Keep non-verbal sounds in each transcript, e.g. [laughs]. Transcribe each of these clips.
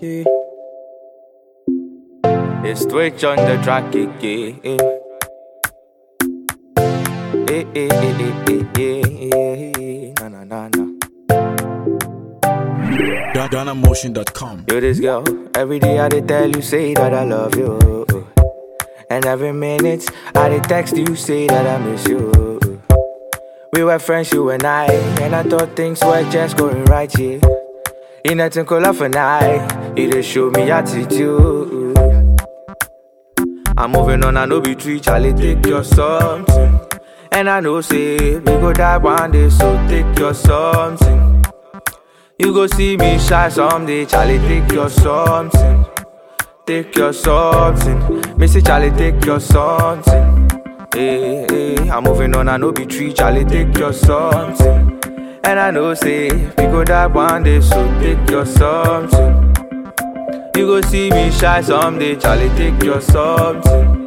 yeah. It's Twitch on the track again. Eh, eh, eh, eh, eh, eh. Na, na, na, na. GhanaMotion.com. You this girl, every day I tell you say that I love you. And every minute I text you say that I miss you. We were friends, you and I, and I thought things were just going right, yeah. In a twinkle of an eye, you dey show me attitude. I'm moving on, I know be tree, Charlie, take your something. And I know say we go die one day, so take your something. You go see me shy someday, Charlie, take your something. Take your something. Missy Charlie, take your something. Hey, hey, I'm moving on, I know be tree, Charlie, take your something. And I know say we go die one day, so take your something. You go see me shy someday, Charlie, take your something.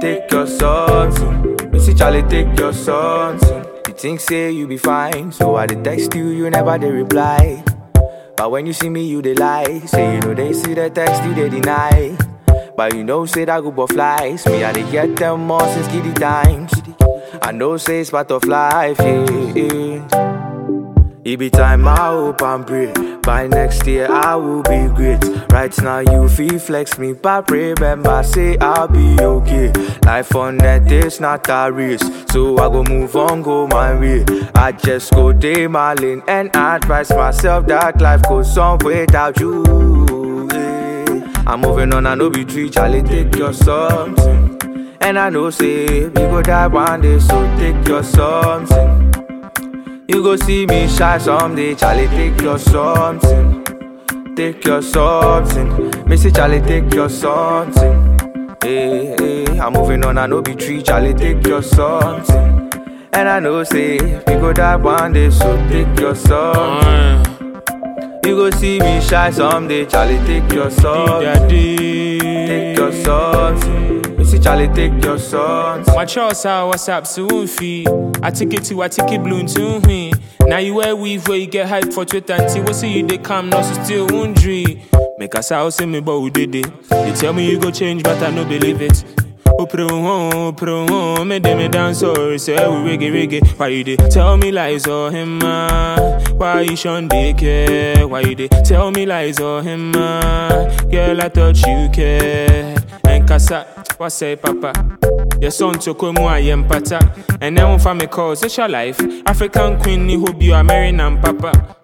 Take your something. Missy Charlie, take your something. You think say you be fine, so I dey text you, you never dey reply. But when you see me, you dey lie. Say you know they see the text, you dey deny. But you know say that group of flies, me I dey get them more since giddy times. I know say it's part of life, yeah. yeah. It be time I hope and pray. By next year I will be great. Right now you feel flex me, but remember say I'll be okay. Life on net is not a race, so I go move on, go my way. I just go day my lane and advise myself that life goes on without you. yeah. I'm moving on, I know be tree, Charlie, take your something. And I know say we go die one day, so take your something. You go see me shy someday, Charlie, take your something. Take your something. Missy Charlie, take your something. Hey, hey, I'm moving on, I know be tree, Charlie, take your something. And I know say we go die one day, so take your something. You go see me shy someday, Charlie, take your something. Charlie, take your something. My choice how WhatsApp soon fee. I take it to I take it bloom to me. Hmm. Now you wear weave where you get hype for Twitter and see what see you they come now so still wondering. Make us out see me but who did it? They tell me you go change but I no believe it. Oh pro oh oh me dem me dance or say we reggae reggae. Why you dey tell me lies or him? Why you shun they care? Why you dey tell me lies or him man? Girl I thought you cared. Nkasa, what say papa? Your son to come I am pata. And then one family calls it's your life. African queen ni are marrying and papa.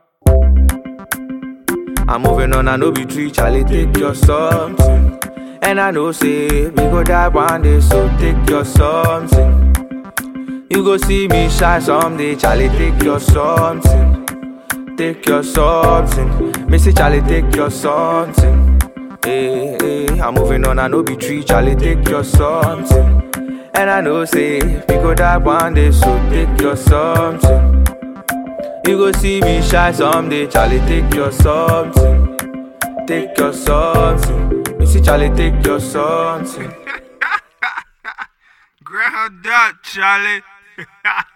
I'm moving on, I know be tree, Charlie, take your something. And I know say we go die one day, so take your something. You go see me shy someday, Charlie, take your something. Take your something. Missy Charlie, take your something. Hey, hey, I'm moving on, I know be tree, Charlie, take your something. And I know say we go die one day, so take your something. You go see me shy someday, Charlie, take your something. Take your something. Missy Charlie, take your something. [laughs] Grab that, Charlie. [laughs]